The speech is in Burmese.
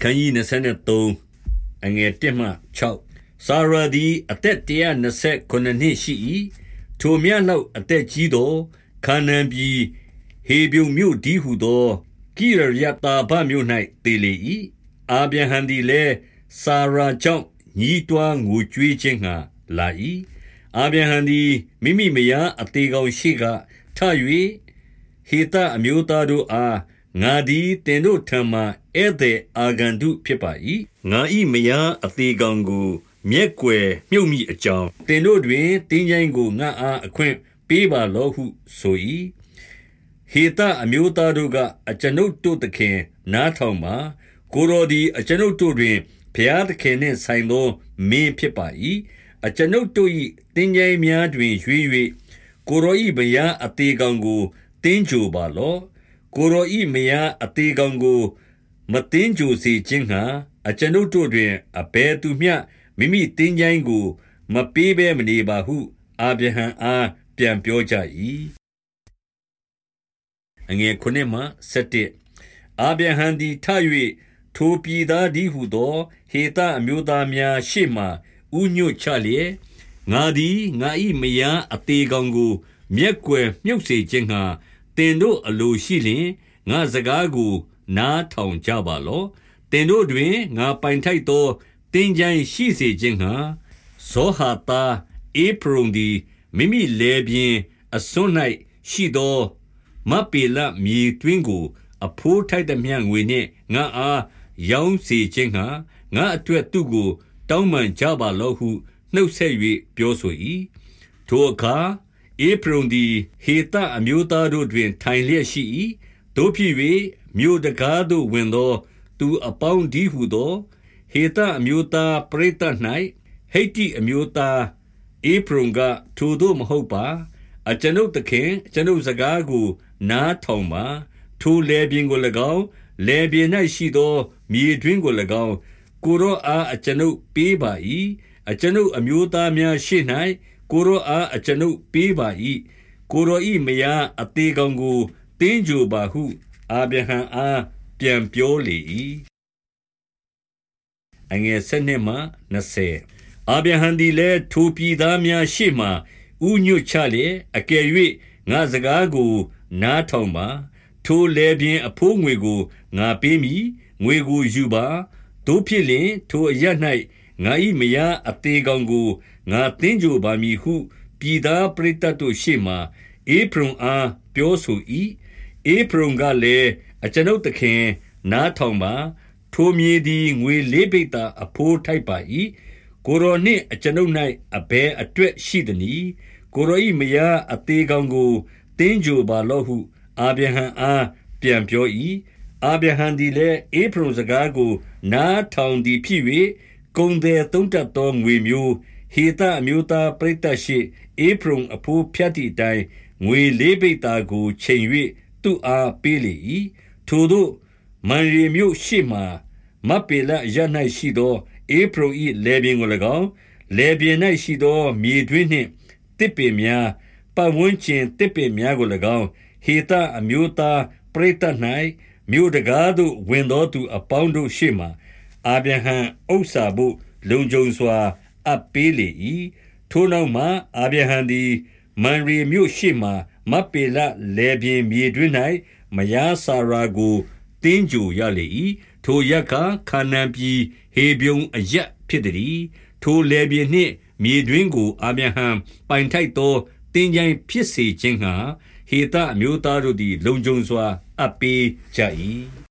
ခန်းကြီး23အငယ်1မှ6စာရာသည်အသက်129နှစ်ရှိ၏ထိုမြတ်လောက်အသက်ကြီးသောခါနန်ပြည်ဟေပြုံမြို့ဒီဟုသောကိရယတာဘမြို့၌တည်လေ၏အာဗြဟံသည်လည်းစာရာကြောင့်ညီးတွားငိုကြွေးခြင်းငှာလာ၏အာဗြဟံသည်မိမိမယားအသေးကောင်ရှိကထ၍ဟေသအမျိုးသားတို့အား ငါသည်တင်တို့ထံမှဧည့်သည်အာဂန္တုဖြစ်ပါ၏ငါ၏မယားအသေးကောင်ကိုမျက်ွယ်မြုပ်မိအကြောင်းတင်တို့တွင်တင်းချိုင်းကိုငါအားအခွင့်ပေးပါလောဟုဆို၏ဟေသအမျိုးသားတို့ကအကျွန်ုပ်တို့သခင်နားထောင်ပါကိုရောဒီအကျွန်ုပ်တို့တွင်ဘုရားသခင်နှင့်ဆိုင်သောမင်းဖြစ်ပါ၏အကျွန်ုပ်တို့၏တင်းချိုင်းများတွင်ရွေး၍ကိုရော၏ဘုရားအသေးကောင်ကိုတင်းကြိုပါလော့ ကိုရောဤမယားအသေးကောင်ကိုမတင်းကြိုစေခြင်းဟာအကျွန်ုပ်တို့တွင် အဘယ်သူမျှ မိမိတင်းချိုင်းကို မပေးဘဲမနေပါဟု အာဗြဟံအား ပြန်ပြောကြ၏အငယ်ခုနှစ်မှ7အာဗြဟံသည်ထ၍ထိုပြည်သားဒီဟုသော ဟေသအမျိုးသားများရှေ့မှဥညွတ်ချလျက် ငါသည် ငါ၏မယားအသေးကောင်ကို မျက်ွယ်မြုပ်စေခြင်းဟာ တင်တို့အလိုရှိလျင်ငါစကားကို နားထောင်ကြပါလော့တင်တို့တွင်ငါပိုင်ထိုက်သောတင်ကြိုင်ရှိစေခြင်းဟာဇောဟာတာအေဖရုန်ဒီမိမိလေပြင်းအစွန်း၌ရှိသောမပေလမြေတွင်းကို အဖိုးထိုက်သည်မြငွေနှင့်ငါအားရောင်းစေခြင်းဟာငါအတွက်သူကို တောင်းပန်ကြပါလော့ဟုနှုတ်ဆက်၍ပြောဆို၏ထိုအခါ ဧဖရုန်သည် ဟေသအမျိုးသားတို့တွင် ထိုင်လျက်ရှိ၏တို့ဖြစ်၍မြို့တကားသို့ဝင်သော သူအပေါင်းဒီဟုသော ဟေသအမျိုးသားပရိသတ်၌ဟိတ်တိအမျိုးသား ဧဖရုန်က ထိုတို့မဟုတ်ပါ အကျွန်ုပ်သခင်ကျွန်ုပ်စကားကို နားထောင်ပါ ထိုလေပြင်းကို၎င်းလေပြင်း၌ရှိသော မြေတွင်းကို၎င်း ကိုရောအား အကျွန်ုပ်ပေးပါ၏အကျွန်ုပ်အမျိုးသားများရှေ့၌ ကိုရောအားအကျွန်ုပ်ပေးပါ၏ကိုရောဤမယားအသေးကောင်ကိုတင်းကြိုပါဟု အာဗြဟံအားပြန်ပြောလေ၏အငယ်၁၂မှ20အာဗြဟံသည်လည်းထိုပြည်သားများရှေ့မှဥညွတ်ချလျက်အကယ်၍ငါစကားကို နားထောင်ပါ ထိုလေပြင်းအဖိုးငွေကိုငါပေးမည်ငွေကိုယူပါတို့ဖြစ်လျင်ထိုအရ၌ ငါ၏မယားအသေးကောင်ကိုငါတင်းကြိုပါမည်ဟုပြည်သားပရိသတ်တို့ရှေ့မှဧဖရုန်အားပြောဆို၏ဧဖရုန်ကလည်းအကျွန်ုပ်သခင်နားထောင်ပါထိုမြေသည်ငွေလေးပိတ်သာအဖိုးထိုက်ပါ၏ကိုရောနှင့်အကျွန်ုပ်၌အဘယ်အတွက်ရှိသနည်းကိုရော၏မယားအသေးကောင်ကိုတင်းကြိုပါလော့ဟု အာဗြဟံအားပြန်ပြော၏အာဗြဟံသည်လည်းဧဖရုန်စကားကိုနားထောင်သည်ဖြစ်၍ ကုံသည်သုံးတတ်သောငွေမျိုးဟေသအမျိုးသားပရိသတ်ရှိဧဖရုန်အဖိုးဖြတ်သည့်အတိုင်းငွေလေးပိတ်သားကိုချိန်၍သူ့အားပေးလေ၏ထိုတို့မန်ရီမြို့ရှိမှမပေလရ၌ရှိသောဧဖရုန်၏လေပြင်းကို၎င်းလေပြင်း၌ရှိသောမြေတွင်းနှင့်တစ်ပင်များပတ်ဝန်းကျင်တစ်ပင်များကို၎င်းဟေသအမျိုးသားပရိသတ်၌မြို့တကားသို့ဝင်သောသူအပေါင်းတို့ရှေ့မှ အာဗြဟံဥစ္စာဘုလုံခြုံစွာ အပ်ပေးလေ၏ထိုနောက်မှအာဗြဟံသည်မန်ရီမြို့ရှိမှမပေလလေပြင်းမြေတွင်၌မယားစာရာကိုတင်းကြိုရလေ၏ထိုရက်ကခါနန်ပြည်ဟေပြုံအရက်ဖြစ်သည်ထိုလေပြင်းနှင့်မြေတွင်ကိုအာဗြဟံပိုင်ထိုက်သောတင်းကြိုင်ဖြစ်စေခြင်းဟာဟေတအမျိုးသားတို့သည် လုံခြုံစွာအပ်ပေးကြ၏